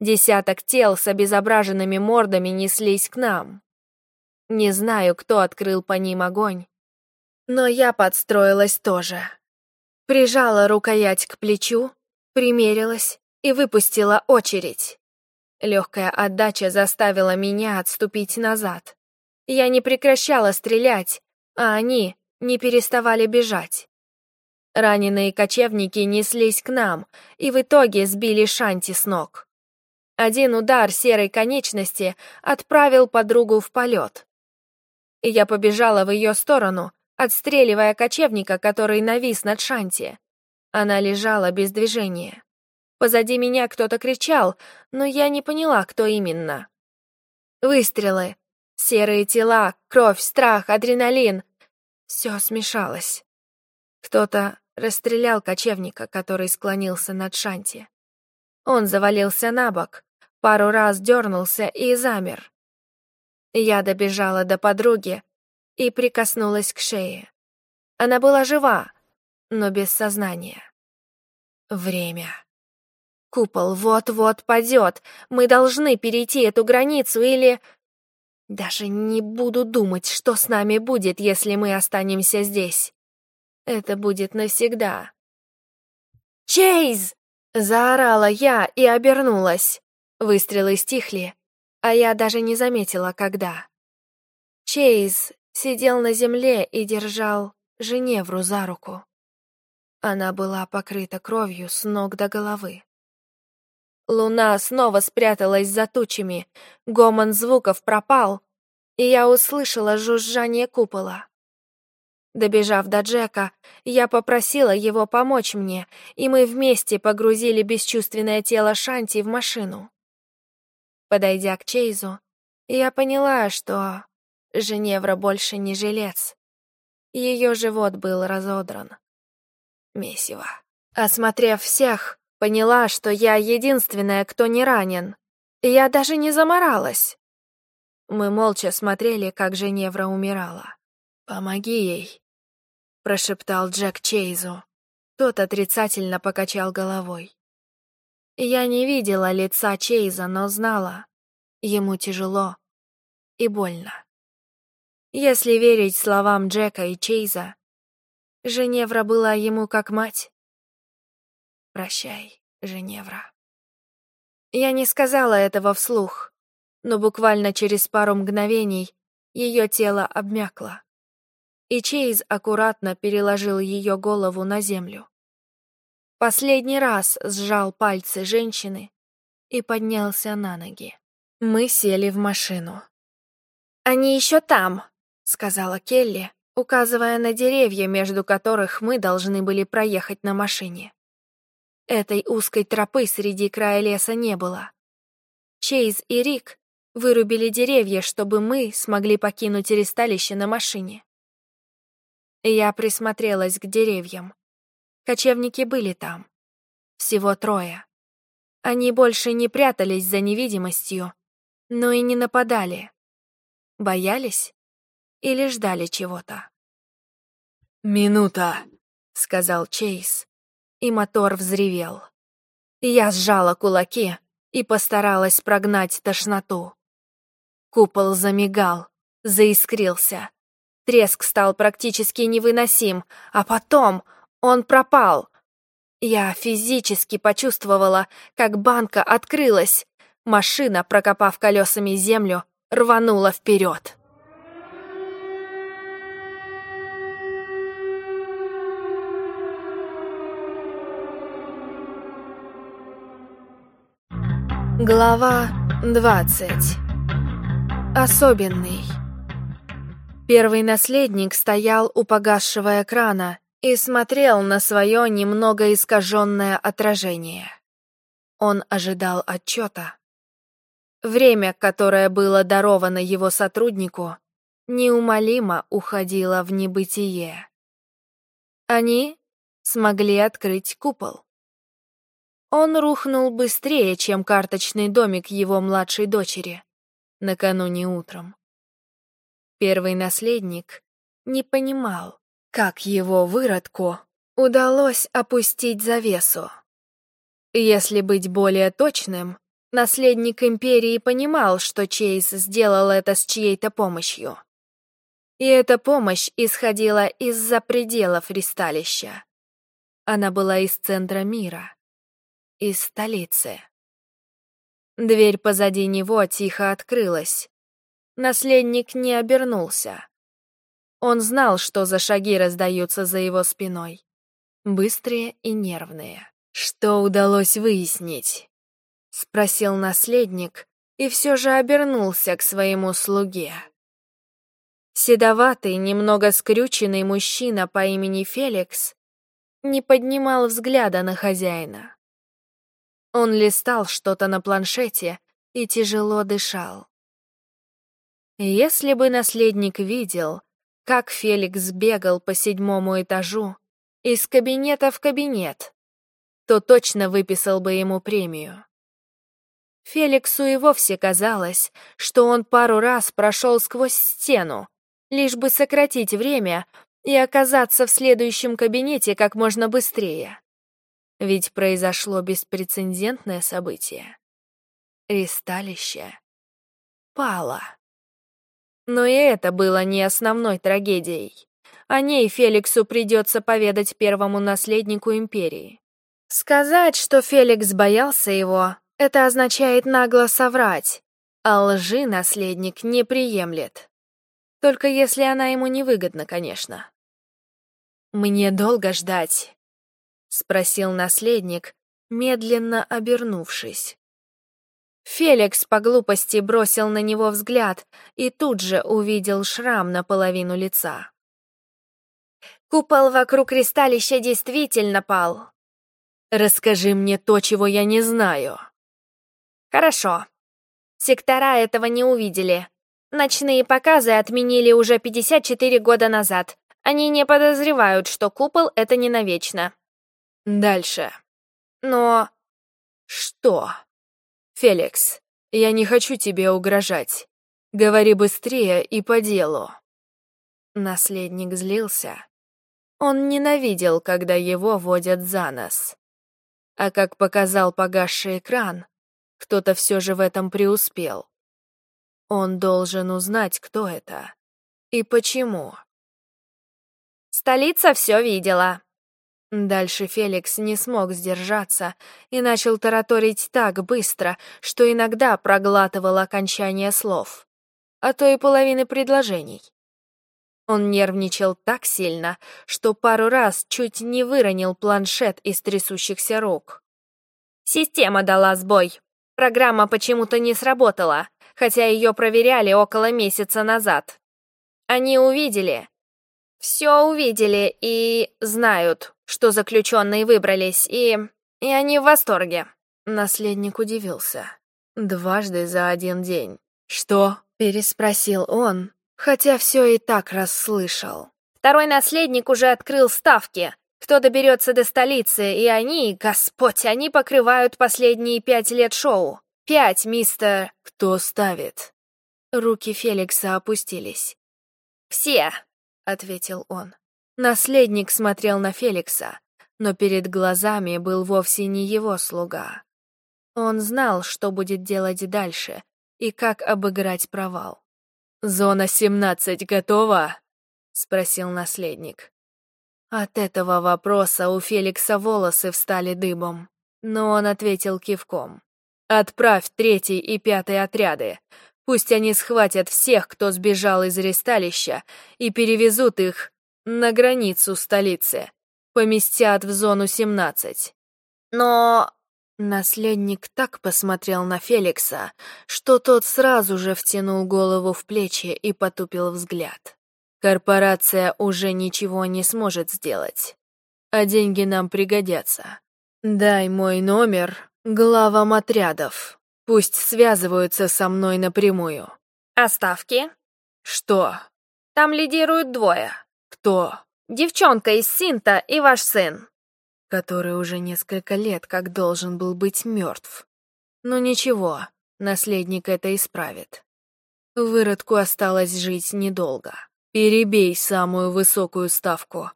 Десяток тел с обезображенными мордами неслись к нам. Не знаю, кто открыл по ним огонь, но я подстроилась тоже. Прижала рукоять к плечу, примерилась и выпустила очередь. Легкая отдача заставила меня отступить назад. Я не прекращала стрелять, а они не переставали бежать. Раненые кочевники неслись к нам и в итоге сбили Шанти с ног. Один удар серой конечности отправил подругу в полет. Я побежала в ее сторону, отстреливая кочевника, который навис над Шанти. Она лежала без движения. Позади меня кто-то кричал, но я не поняла, кто именно. Выстрелы. Серые тела, кровь, страх, адреналин. Все смешалось. Кто-то расстрелял кочевника, который склонился над Шанти. Он завалился на бок, пару раз дернулся и замер. Я добежала до подруги, и прикоснулась к шее. Она была жива, но без сознания. Время. Купол вот-вот падет. Мы должны перейти эту границу или... Даже не буду думать, что с нами будет, если мы останемся здесь. Это будет навсегда. «Чейз!» — заорала я и обернулась. Выстрелы стихли, а я даже не заметила, когда. Чейз сидел на земле и держал Женевру за руку. Она была покрыта кровью с ног до головы. Луна снова спряталась за тучами, гомон звуков пропал, и я услышала жужжание купола. Добежав до Джека, я попросила его помочь мне, и мы вместе погрузили бесчувственное тело Шанти в машину. Подойдя к Чейзу, я поняла, что Женевра больше не жилец. Ее живот был разодран. Месиво. Осмотрев всех, поняла, что я единственная, кто не ранен. Я даже не заморалась. Мы молча смотрели, как Женевра умирала. «Помоги ей», — прошептал Джек Чейзу. Тот отрицательно покачал головой. Я не видела лица Чейза, но знала, ему тяжело и больно. Если верить словам Джека и Чейза, Женевра была ему как мать. Прощай, Женевра. Я не сказала этого вслух, но буквально через пару мгновений ее тело обмякло, и Чейз аккуратно переложил ее голову на землю. Последний раз сжал пальцы женщины и поднялся на ноги. Мы сели в машину. «Они еще там!» сказала Келли, указывая на деревья, между которых мы должны были проехать на машине. Этой узкой тропы среди края леса не было. Чейз и Рик вырубили деревья, чтобы мы смогли покинуть ресталище на машине. Я присмотрелась к деревьям. Кочевники были там. Всего трое. Они больше не прятались за невидимостью, но и не нападали. Боялись? или ждали чего-то. «Минута», — сказал Чейз, и мотор взревел. Я сжала кулаки и постаралась прогнать тошноту. Купол замигал, заискрился. Треск стал практически невыносим, а потом он пропал. Я физически почувствовала, как банка открылась. Машина, прокопав колесами землю, рванула вперед. Глава 20 Особенный Первый наследник стоял у погасшего экрана и смотрел на свое немного искаженное отражение. Он ожидал отчета. Время, которое было даровано его сотруднику, неумолимо уходило в небытие. Они смогли открыть купол. Он рухнул быстрее, чем карточный домик его младшей дочери, накануне утром. Первый наследник не понимал, как его выродку удалось опустить завесу. Если быть более точным, Наследник империи понимал, что Чейз сделал это с чьей-то помощью. И эта помощь исходила из-за пределов ристалища. Она была из центра мира, из столицы. Дверь позади него тихо открылась. Наследник не обернулся. Он знал, что за шаги раздаются за его спиной. Быстрые и нервные. Что удалось выяснить? Спросил наследник и все же обернулся к своему слуге. Седоватый, немного скрюченный мужчина по имени Феликс не поднимал взгляда на хозяина. Он листал что-то на планшете и тяжело дышал. Если бы наследник видел, как Феликс бегал по седьмому этажу из кабинета в кабинет, то точно выписал бы ему премию. Феликсу и вовсе казалось, что он пару раз прошел сквозь стену, лишь бы сократить время и оказаться в следующем кабинете как можно быстрее. Ведь произошло беспрецедентное событие. Ристалище пало. Но и это было не основной трагедией. О ней Феликсу придется поведать первому наследнику империи. Сказать, что Феликс боялся его, это означает нагло соврать, а лжи наследник не приемлет. Только если она ему невыгодна, конечно. «Мне долго ждать?» — спросил наследник, медленно обернувшись. Феликс по глупости бросил на него взгляд и тут же увидел шрам на половину лица. «Купол вокруг кристалища действительно пал». «Расскажи мне то, чего я не знаю». «Хорошо. Сектора этого не увидели, Ночные показы отменили уже 54 года назад. Они не подозревают, что купол — это не навечно. Дальше. Но... Что? Феликс, я не хочу тебе угрожать. Говори быстрее и по делу. Наследник злился. Он ненавидел, когда его водят за нос. А как показал погасший экран, кто-то все же в этом преуспел. Он должен узнать, кто это и почему. Столица все видела. Дальше Феликс не смог сдержаться и начал тараторить так быстро, что иногда проглатывал окончание слов, а то и половины предложений. Он нервничал так сильно, что пару раз чуть не выронил планшет из трясущихся рук. Система дала сбой. Программа почему-то не сработала, хотя ее проверяли около месяца назад. Они увидели. Все увидели и знают, что заключенные выбрались, и... И они в восторге. Наследник удивился. Дважды за один день. «Что?» — переспросил он, хотя все и так расслышал. Второй наследник уже открыл ставки. Кто доберется до столицы, и они, господь, они покрывают последние пять лет шоу. Пять, мистер... Кто ставит? Руки Феликса опустились. «Все», — ответил он. Наследник смотрел на Феликса, но перед глазами был вовсе не его слуга. Он знал, что будет делать дальше и как обыграть провал. «Зона 17 готова?» — спросил наследник. От этого вопроса у Феликса волосы встали дыбом, но он ответил кивком. Отправь третий и пятый отряды. Пусть они схватят всех, кто сбежал из ресталища, и перевезут их на границу столицы. Поместят в зону 17. Но... Наследник так посмотрел на Феликса, что тот сразу же втянул голову в плечи и потупил взгляд. Корпорация уже ничего не сможет сделать. А деньги нам пригодятся. Дай мой номер, главам отрядов. Пусть связываются со мной напрямую. Оставки? Что? Там лидируют двое. Кто? Девчонка из Синта и ваш сын. Который уже несколько лет как должен был быть мертв. Но ничего, наследник это исправит. Выродку осталось жить недолго. Перебей самую высокую ставку.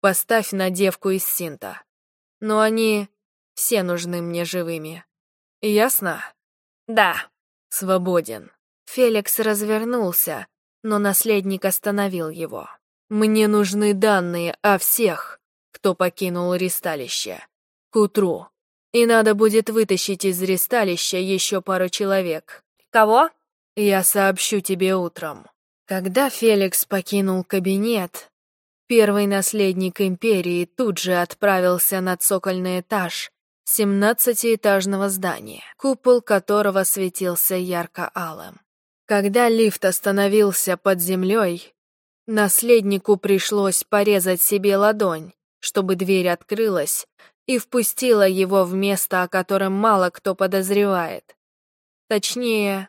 Поставь на девку из Синта. Но они все нужны мне живыми. Ясно? Да. Свободен. Феликс развернулся, но наследник остановил его. Мне нужны данные о всех, кто покинул ристалище. К утру. И надо будет вытащить из ристалища еще пару человек. Кого? Я сообщу тебе утром. Когда Феликс покинул кабинет, первый наследник империи тут же отправился на цокольный этаж семнадцатиэтажного здания, купол которого светился ярко-алым. Когда лифт остановился под землей, наследнику пришлось порезать себе ладонь, чтобы дверь открылась и впустила его в место, о котором мало кто подозревает. Точнее,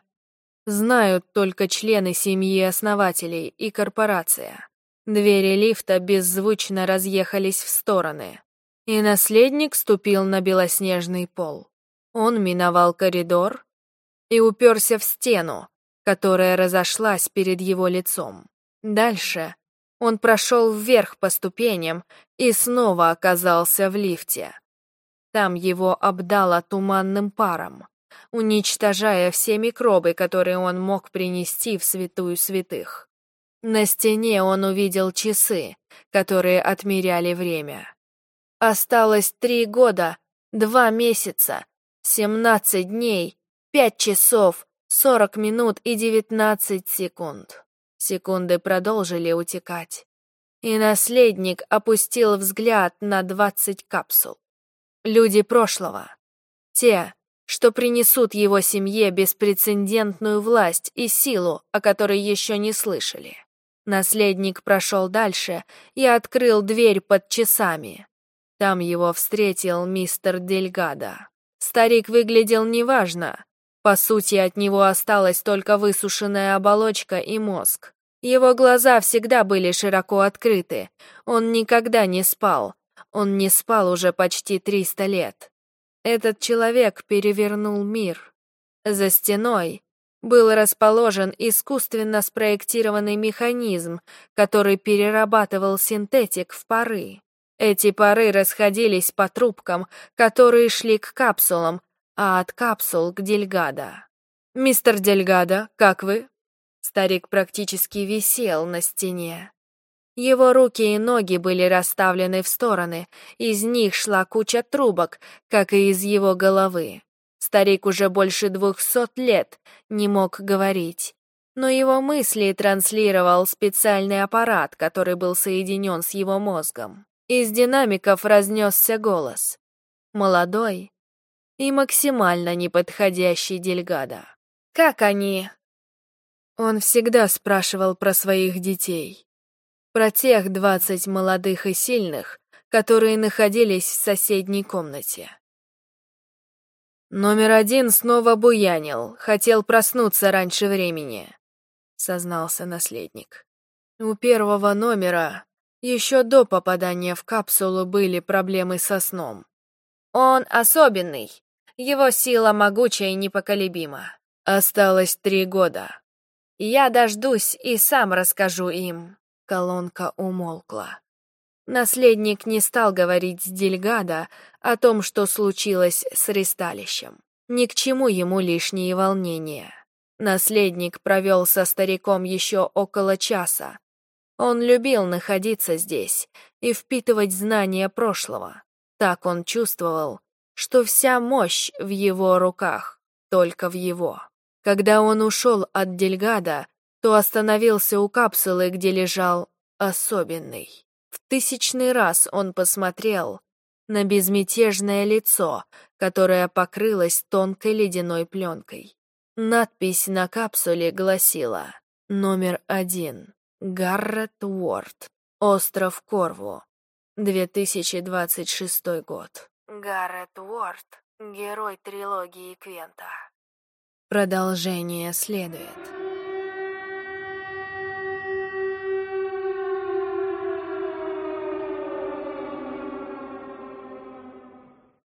знают только члены семьи основателей и корпорация. Двери лифта беззвучно разъехались в стороны, и наследник ступил на белоснежный пол. Он миновал коридор и уперся в стену, которая разошлась перед его лицом. Дальше он прошел вверх по ступеням и снова оказался в лифте. Там его обдало туманным паром, уничтожая все микробы, которые он мог принести в святую святых. На стене он увидел часы, которые отмеряли время. Осталось три года, два месяца, семнадцать дней, пять часов, сорок минут и девятнадцать секунд. Секунды продолжили утекать. И наследник опустил взгляд на двадцать капсул. Люди прошлого. Те, что принесут его семье беспрецедентную власть и силу, о которой еще не слышали. Наследник прошел дальше и открыл дверь под часами. Там его встретил мистер Дельгадо. Старик выглядел неважно. По сути, от него осталась только высушенная оболочка и мозг. Его глаза всегда были широко открыты. Он никогда не спал. Он не спал уже почти триста лет. Этот человек перевернул мир. За стеной был расположен искусственно спроектированный механизм, который перерабатывал синтетик в пары. Эти пары расходились по трубкам, которые шли к капсулам, а от капсул к Дельгадо. «Мистер Дельгадо, как вы?» Старик практически висел на стене. Его руки и ноги были расставлены в стороны, из них шла куча трубок, как и из его головы. Старик уже больше двухсот лет не мог говорить, но его мысли транслировал специальный аппарат, который был соединен с его мозгом. Из динамиков разнесся голос. Молодой и максимально неподходящий Дельгада. «Как они?» Он всегда спрашивал про своих детей. Про тех двадцать молодых и сильных, которые находились в соседней комнате. Номер один снова буянил, хотел проснуться раньше времени, сознался наследник. У первого номера еще до попадания в капсулу были проблемы со сном. Он особенный. Его сила могучая и непоколебима. Осталось три года. Я дождусь и сам расскажу им. Колонка умолкла. Наследник не стал говорить с Дельгадо о том, что случилось с ресталищем. Ни к чему ему лишние волнения. Наследник провел со стариком еще около часа, он любил находиться здесь и впитывать знания прошлого. Так он чувствовал, что вся мощь в его руках, только в его. Когда он ушел от Дельгада, то остановился у капсулы, где лежал особенный. В тысячный раз он посмотрел на безмятежное лицо, которое покрылось тонкой ледяной пленкой. Надпись на капсуле гласила «Номер один». Гаррет Уорд. Остров Корву. 2026 год. Гаррет Уорд. Герой трилогии Квента. Продолжение следует.